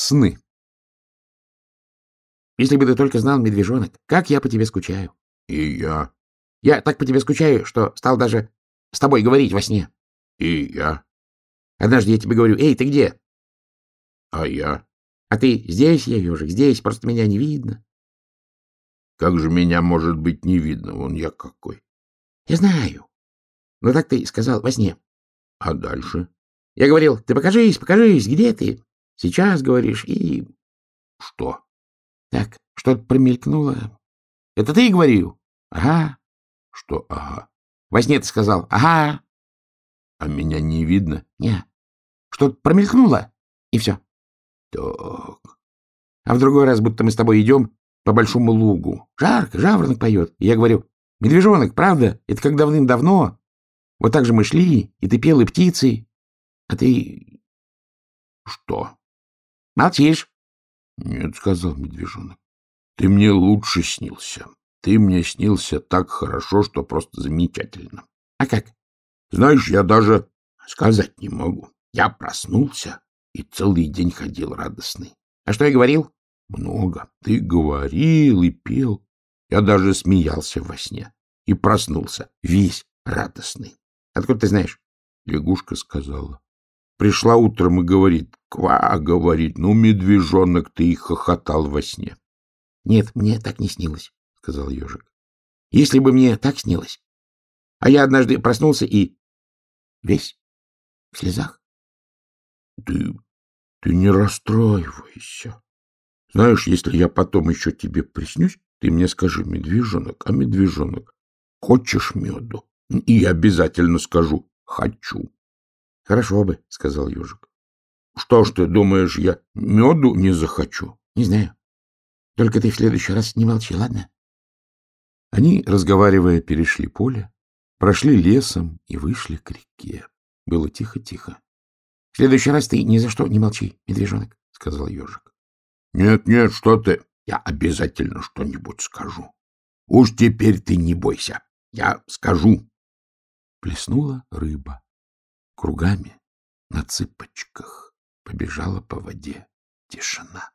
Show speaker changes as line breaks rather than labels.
Сны. Если бы ты только знал, медвежонок, как я по тебе скучаю.
И я,
Я так по тебе скучаю, что стал даже с тобой говорить во сне.
и я,
Однажды я тебе говорю, эй, ты где?
а я.
А ты здесь, я ежик, здесь, просто меня не видно.
Как же меня, может быть, не видно? Вон я какой.
Я знаю. Но так ты сказал во сне.
А дальше?
Я говорил, ты покажись, покажись, где ты? Сейчас говоришь, и
Что?
так, что-то промелькнуло. Это ты говорил? Ага.
Что ага?
Во сне сказал, ага.
А меня не видно?
Не. Что-то промелькнуло, и все.
Так,
А в другой раз, будто мы с тобой идем по большому лугу. Жарко, жаворонок поет. И я говорю, медвежонок, правда? Это как давным-давно. Вот так же мы шли, и ты пел, и птицы. А ты
что?
Молчишь.
Нет, сказал медвежонок. Ты мне лучше снился. Ты мне снился так хорошо, что просто замечательно.
А как?
Знаешь, я даже сказать не могу. Я проснулся и целый день ходил радостный.
А что я говорил?
Много. Ты говорил и пел. Я даже смеялся во сне и проснулся весь радостный.
Откуда ты знаешь?
Лягушка сказала. Пришла утром и говорит, ква, говорит, ну, медвежонок, ты и хохотал во сне.
Нет, мне так не снилось, сказал ежик. Если бы мне так снилось. А я однажды проснулся и весь в слезах.
Ты, ты не расстраивайся. Знаешь, если я потом еще тебе приснюсь, ты мне скажи, медвежонок, а медвежонок, хочешь меду? И я обязательно скажу, хочу.
Хорошо бы, сказал ежик.
Что ж ты думаешь, я меду не захочу?
Не знаю. Только ты в следующий раз не молчи, ладно? Они, разговаривая, перешли поле, прошли лесом и вышли к реке. Было тихо-тихо. — В следующий раз ты ни за что не молчи, медвежонок, — сказал ежик.
Нет, нет, что ты? Я обязательно что-нибудь скажу. Уж теперь ты не бойся. Я скажу.
Плеснула рыба. Кругами на цыпочках побежала по воде тишина.